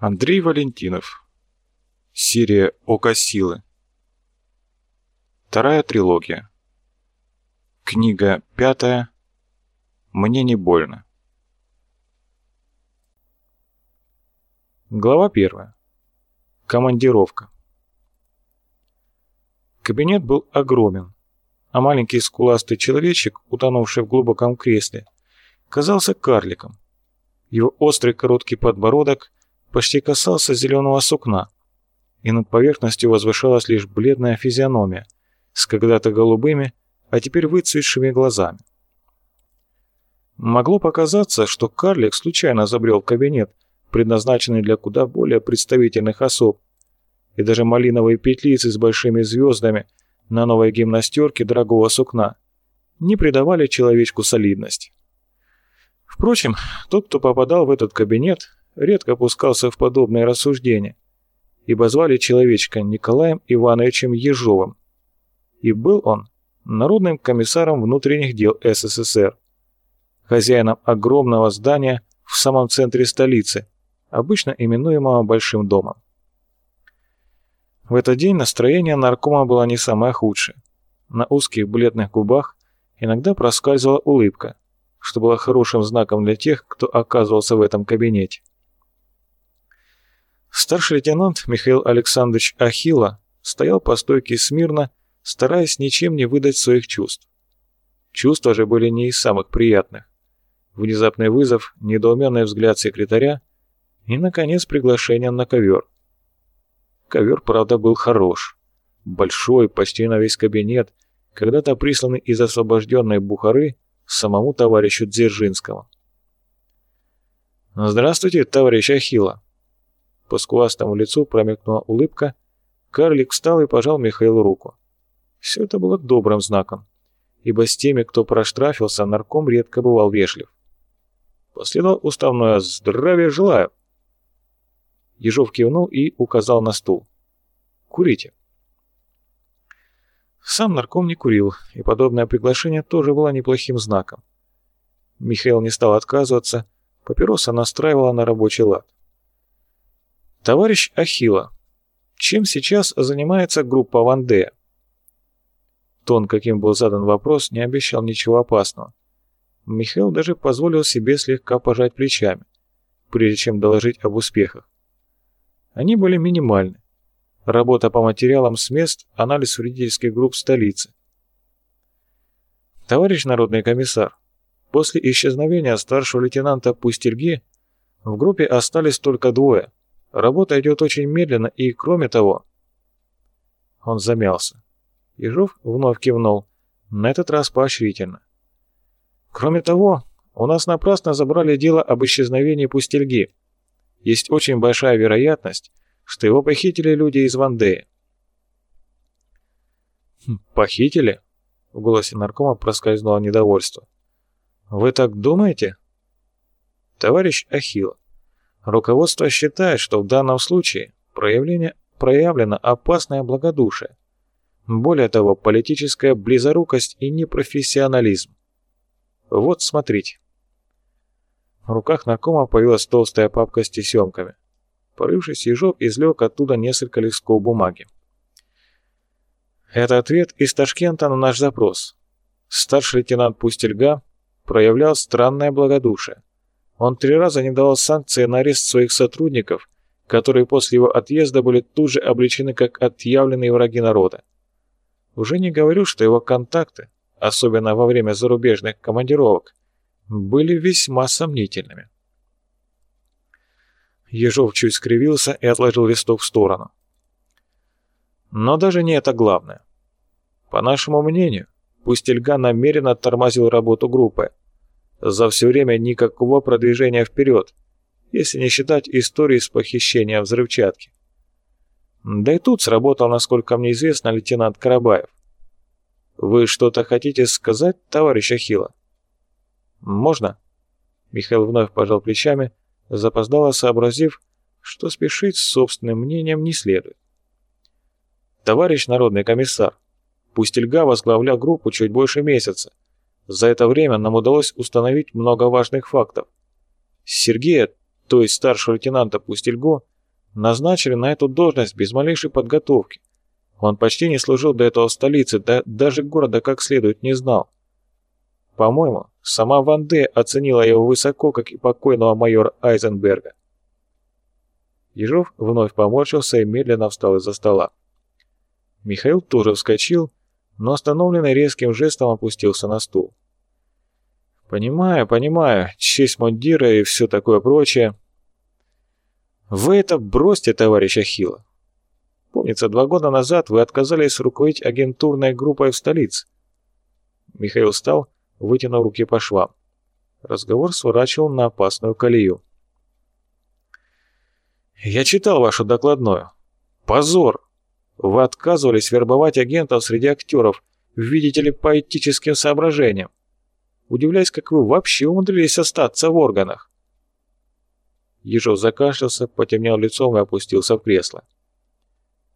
Андрей Валентинов. Серия «Око силы». Вторая трилогия. Книга пятая. Мне не больно. Глава первая. Командировка. Кабинет был огромен, а маленький скуластый человечек, утонувший в глубоком кресле, казался карликом. Его острый короткий подбородок почти касался зеленого сукна, и над поверхностью возвышалась лишь бледная физиономия с когда-то голубыми, а теперь выцветшими глазами. Могло показаться, что карлик случайно забрел кабинет, предназначенный для куда более представительных особ, и даже малиновые петлицы с большими звездами на новой гимнастерке дорогого сукна не придавали человечку солидности. Впрочем, тот, кто попадал в этот кабинет, редко пускался в подобные рассуждения, ибо звали человечка Николаем Ивановичем Ежовым, и был он народным комиссаром внутренних дел СССР, хозяином огромного здания в самом центре столицы, обычно именуемого Большим домом. В этот день настроение наркома было не самое худшее. На узких бледных губах иногда проскальзывала улыбка, что было хорошим знаком для тех, кто оказывался в этом кабинете. Старший лейтенант Михаил Александрович Ахилла стоял по стойке смирно, стараясь ничем не выдать своих чувств. Чувства же были не из самых приятных. Внезапный вызов, недоуменный взгляд секретаря и, наконец, приглашение на ковер. Ковер, правда, был хорош. Большой, почти на весь кабинет, когда-то присланный из освобожденной Бухары самому товарищу Дзержинскому. «Здравствуйте, товарищ Ахилла!» По скуластому лицу промелькнула улыбка. Карлик встал и пожал Михаилу руку. Все это было добрым знаком, ибо с теми, кто проштрафился, нарком редко бывал вежлив. Последовал уставное «Здравия желаю!» Ежов кивнул и указал на стул. «Курите». Сам нарком не курил, и подобное приглашение тоже было неплохим знаком. Михаил не стал отказываться, папироса настраивала на рабочий лад. Товарищ Ахилла, чем сейчас занимается группа Вандея? Тон, каким был задан вопрос, не обещал ничего опасного. Михаил даже позволил себе слегка пожать плечами, прежде чем доложить об успехах. Они были минимальны. Работа по материалам с мест, анализ вредительских групп столицы. Товарищ народный комиссар, после исчезновения старшего лейтенанта Пустельги в группе остались только двое – Работа идет очень медленно и, кроме того...» Он замялся. Ежов вновь кивнул, на этот раз поощрительно. «Кроме того, у нас напрасно забрали дело об исчезновении Пустельги. Есть очень большая вероятность, что его похитили люди из Вандеи». «Хм, «Похитили?» — в голосе наркома проскользнуло недовольство. «Вы так думаете?» «Товарищ Ахилл, Руководство считает, что в данном случае проявление, проявлено опасное благодушие. Более того, политическая близорукость и непрофессионализм. Вот смотрите. В руках наркома появилась толстая папка с тесемками. Порывшись, Ежов излег оттуда несколько листков бумаги. Это ответ из Ташкента на наш запрос. Старший лейтенант Пустельга проявлял странное благодушие. Он три раза не давал санкции на арест своих сотрудников, которые после его отъезда были тут же обличены как отъявленные враги народа. Уже не говорю, что его контакты, особенно во время зарубежных командировок, были весьма сомнительными. Ежов чуть скривился и отложил листок в сторону. Но даже не это главное. По нашему мнению, Пустельга намеренно тормозил работу группы, за все время никакого продвижения вперед, если не считать истории с похищением взрывчатки. Да и тут сработал, насколько мне известно, лейтенант Карабаев. Вы что-то хотите сказать, товарищ Ахилла? Можно? Михаил вновь пожал плечами, запоздало сообразив, что спешить с собственным мнением не следует. Товарищ народный комиссар, Пустельга возглавлял группу чуть больше месяца, за это время нам удалось установить много важных фактов. Сергея, то есть старшего лейтенанта Пустельго, назначили на эту должность без малейшей подготовки. Он почти не служил до этого в столице, да даже города как следует не знал. По-моему, сама Ван Де оценила его высоко, как и покойного майора Айзенберга. Ежов вновь поморщился и медленно встал из-за стола. Михаил тоже вскочил, но остановленный резким жестом опустился на стул. «Понимаю, понимаю, честь мундира и все такое прочее. Вы это бросьте, товарищ Ахилла. Помнится, два года назад вы отказались руководить агентурной группой в столице». Михаил встал, вытянув руки по швам. Разговор сворачивал на опасную колею. «Я читал вашу докладную. Позор! Вы отказывались вербовать агентов среди актеров, видите ли, по этическим соображениям. Удивляюсь, как вы вообще умудрились остаться в органах». Ежов закашлялся, потемнел лицом и опустился в кресло.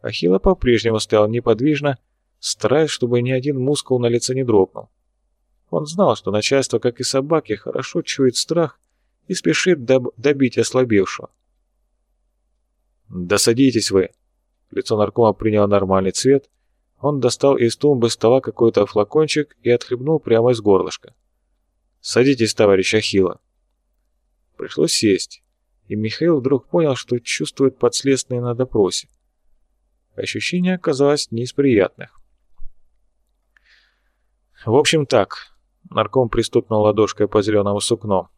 Ахилла по-прежнему стоял неподвижно, стараясь, чтобы ни один мускул на лице не дрогнул. Он знал, что начальство, как и собаки, хорошо чует страх и спешит доб добить ослабевшего. «Да садитесь вы!» Лицо наркома приняло нормальный цвет. Он достал из тумбы стола какой-то флакончик и отхлебнул прямо из горлышка. «Садитесь, товарищ Ахилла!» Пришлось сесть, и Михаил вдруг понял, что чувствует подследственные на допросе. Ощущение оказалось не из приятных. «В общем так», Нарком пристукнул ладошкой по зеленому сукну.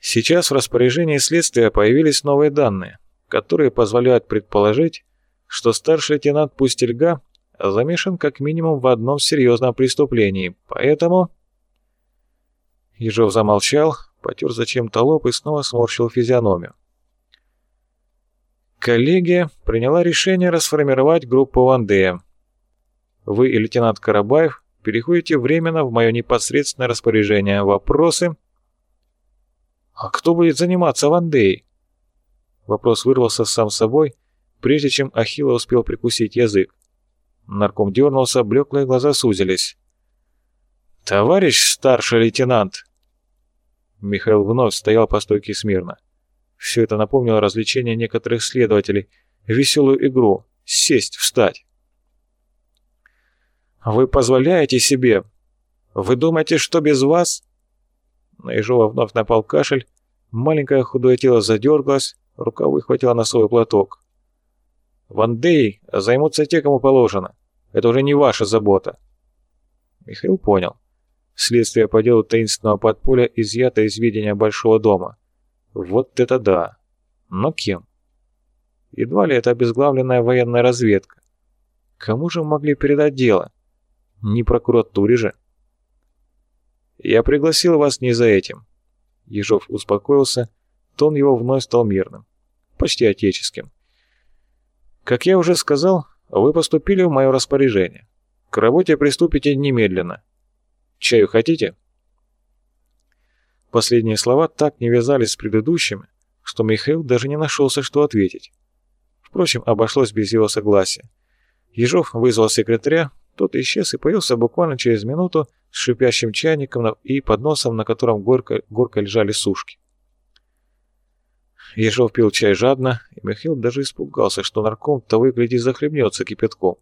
Сейчас в распоряжении следствия появились новые данные, которые позволяют предположить, что старший лейтенант Пустельга замешан как минимум в одном серьезном преступлении, поэтому... Ежов замолчал, потер зачем-то лоб и снова сморщил физиономию. Коллегия приняла решение расформировать группу Вандея. Вы и лейтенант Карабаев переходите временно в мое непосредственное распоряжение. Вопросы? А кто будет заниматься Вандей? Вопрос вырвался сам собой, прежде чем Ахилла успел прикусить язык. Нарком дернулся, блеклые глаза сузились. «Товарищ старший лейтенант!» Михаил вновь стоял по стойке смирно. Все это напомнило развлечение некоторых следователей, веселую игру — сесть, встать. Вы позволяете себе? Вы думаете, что без вас?» На Ежова вновь напал кашель, маленькое худое тело задергалось, рука выхватила носовой платок. «Вандей займутся те, кому положено. Это уже не ваша забота». Михаил понял. Следствие по делу таинственного подполья изъято из видения Большого дома. Вот это да! Но кем? Едва ли это обезглавленная военная разведка. Кому же могли передать дело? Не прокуратуре же. Я пригласил вас не за этим. Ежов успокоился, тон его вновь стал мирным, почти отеческим. Как я уже сказал, вы поступили в мое распоряжение. К работе приступите немедленно. Чаю хотите? Последние слова так не вязались с предыдущими, что Михаил даже не нашелся, что ответить. Впрочем, обошлось без его согласия. Ежов вызвал секретаря, тот исчез и появился буквально через минуту с шипящим чайником и подносом, на котором горко, горко лежали сушки. Ежов пил чай жадно, и Михаил даже испугался, что нарком того и гляди захлебнется кипятком.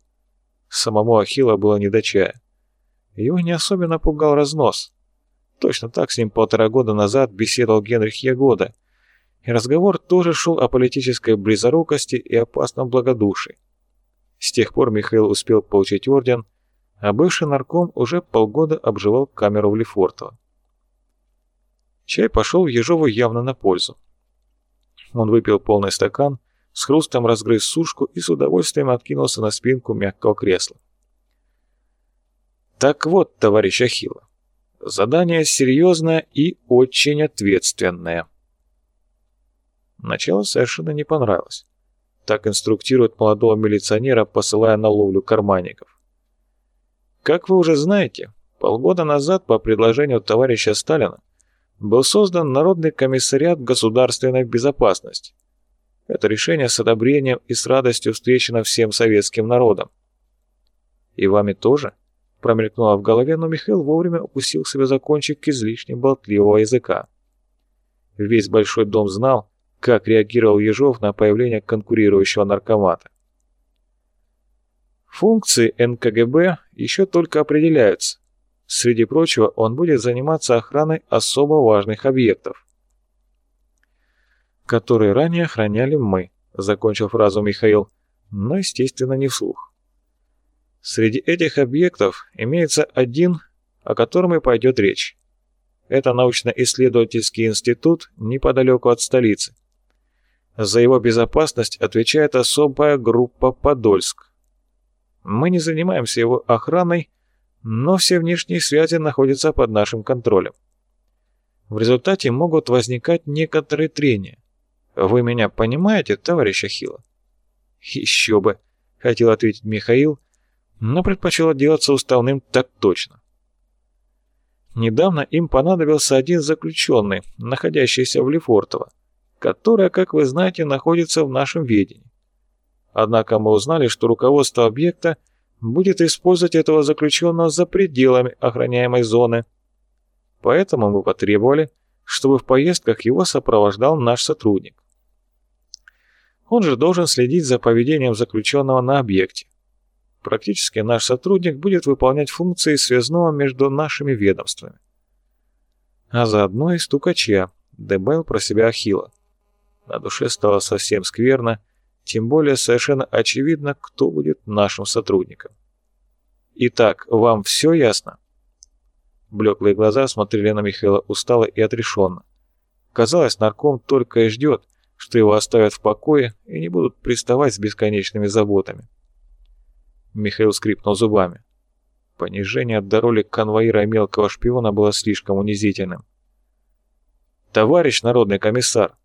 Самому Ахилла было не до чая. Его не особенно пугал разнос. Точно так с ним полтора года назад беседовал Генрих Ягода, и разговор тоже шел о политической близорукости и опасном благодушии. С тех пор Михаил успел получить орден, а бывший нарком уже полгода обживал камеру в Лефортово. Чай пошел Ежову явно на пользу. Он выпил полный стакан, с хрустом разгрыз сушку и с удовольствием откинулся на спинку мягкого кресла. Так вот, товарищ Ахилла, задание серьезное и очень ответственное. Начало совершенно не понравилось. Так инструктирует молодого милиционера, посылая на ловлю карманников. Как вы уже знаете, полгода назад по предложению товарища Сталина был создан Народный комиссариат государственной безопасности. Это решение с одобрением и с радостью встречено всем советским народом. И вами тоже? Промелькнуло в голове, но Михаил вовремя укусил себя за кончик излишне болтливого языка. Весь большой дом знал, как реагировал Ежов на появление конкурирующего наркомата. Функции НКГБ еще только определяются. Среди прочего, он будет заниматься охраной особо важных объектов, которые ранее охраняли мы, закончил фразу Михаил, но, естественно, не вслух. Среди этих объектов имеется один, о котором и пойдет речь. Это научно-исследовательский институт неподалеку от столицы. За его безопасность отвечает особая группа «Подольск». Мы не занимаемся его охраной, но все внешние связи находятся под нашим контролем. В результате могут возникать некоторые трения. Вы меня понимаете, товарищ Ахилла? Еще бы, хотел ответить Михаил, но предпочел отделаться уставным так точно. Недавно им понадобился один заключенный, находящийся в Лефортово, которая, как вы знаете, находится в нашем ведении. Однако мы узнали, что руководство объекта будет использовать этого заключенного за пределами охраняемой зоны. Поэтому мы потребовали, чтобы в поездках его сопровождал наш сотрудник. Он же должен следить за поведением заключенного на объекте. Практически наш сотрудник будет выполнять функции связного между нашими ведомствами. А заодно и стукача, добавил про себя Ахилла. На душе стало совсем скверно, тем более совершенно очевидно, кто будет нашим сотрудником. Итак, вам все ясно? Блеклые глаза смотрели на Михаила устало и отрешенно. Казалось, нарком только и ждет, что его оставят в покое и не будут приставать с бесконечными заботами. Михаил скрипнул зубами. Понижение до роли конвоира мелкого шпиона было слишком унизительным. «Товарищ народный комиссар,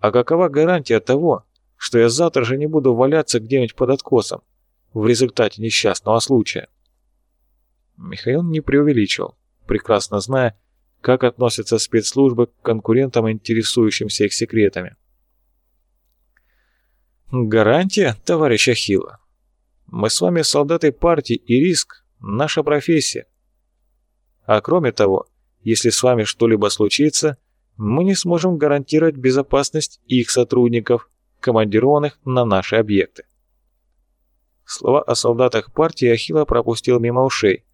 а какова гарантия того, что я завтра же не буду валяться где-нибудь под откосом в результате несчастного случая?» Михаил не преувеличивал, прекрасно зная, как относятся спецслужбы к конкурентам, интересующимся их секретами. «Гарантия, товарищ Ахилла? Мы с вами солдаты партии, и риск – наша профессия. А кроме того, если с вами что-либо случится, мы не сможем гарантировать безопасность их сотрудников, командированных на наши объекты. Слова о солдатах партии Ахилла пропустил мимо ушей,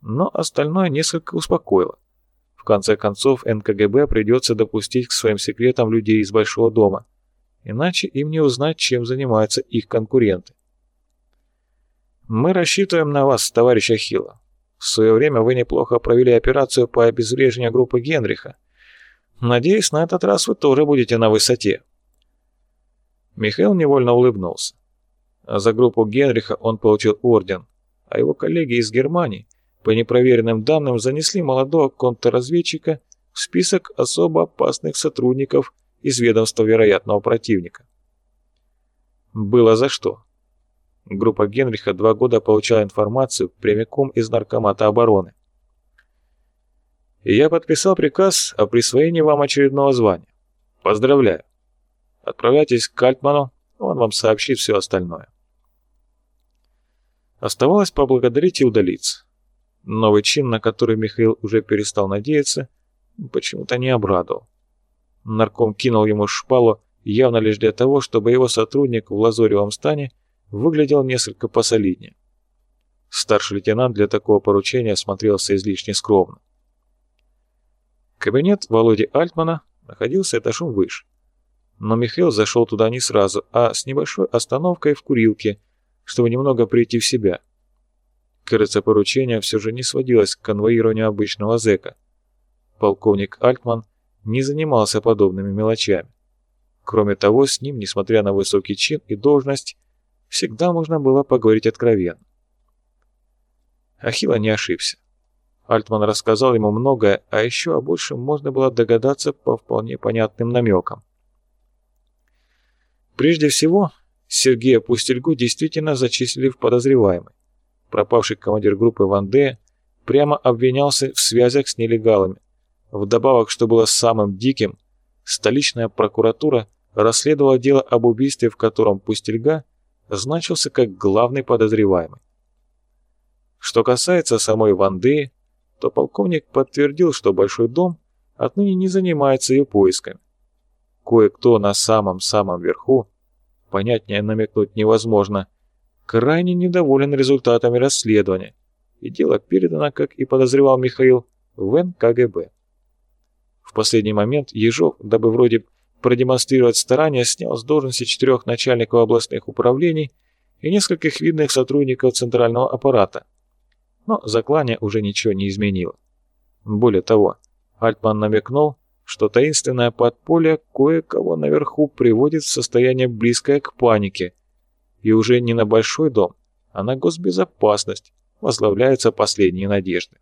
но остальное несколько успокоило. В конце концов, НКГБ придется допустить к своим секретам людей из Большого дома, иначе им не узнать, чем занимаются их конкуренты. «Мы рассчитываем на вас, товарищ Ахилла. В свое время вы неплохо провели операцию по обезвреживанию группы Генриха. Надеюсь, на этот раз вы тоже будете на высоте». Михаил невольно улыбнулся. За группу Генриха он получил орден, а его коллеги из Германии, по непроверенным данным, занесли молодого контрразведчика в список особо опасных сотрудников из ведомства вероятного противника. Было за что. Группа Генриха два года получала информацию прямиком из Наркомата обороны. Я подписал приказ о присвоении вам очередного звания. Поздравляю. Отправляйтесь к Кальтману, он вам сообщит все остальное. Оставалось поблагодарить и удалиться. Новый чин, на который Михаил уже перестал надеяться, почему-то не обрадовал. Нарком кинул ему шпалу явно лишь для того, чтобы его сотрудник в лазоревом стане выглядел несколько посолиднее. Старший лейтенант для такого поручения смотрелся излишне скромно. Кабинет Володи Альтмана находился этажом выше. Но Михаил зашел туда не сразу, а с небольшой остановкой в курилке, чтобы немного прийти в себя. Кажется, поручение все же не сводилось к конвоированию обычного зэка. Полковник Альтман не занимался подобными мелочами. Кроме того, с ним, несмотря на высокий чин и должность, всегда можно было поговорить откровенно. Ахилла не ошибся. Альтман рассказал ему многое, а еще о большем можно было догадаться по вполне понятным намекам. Прежде всего, Сергея Пустельгу действительно зачислили в подозреваемый. Пропавший командир группы Ван Де прямо обвинялся в связях с нелегалами. Вдобавок, что было самым диким, столичная прокуратура расследовала дело об убийстве, в котором Пустельга значился как главный подозреваемый. Что касается самой Ванды, то полковник подтвердил, что Большой дом отныне не занимается ее поисками. Кое-кто на самом-самом верху, понятнее намекнуть невозможно, крайне недоволен результатами расследования, и дело передано, как и подозревал Михаил, в НКГБ. В последний момент Ежов, дабы вроде продемонстрировать старания, снял с должности четырех начальников областных управлений и нескольких видных сотрудников центрального аппарата. Но заклание уже ничего не изменило. Более того, Альтман намекнул, что таинственное подполье кое-кого наверху приводит в состояние близкое к панике, и уже не на большой дом, а на госбезопасность возглавляются последние надежды.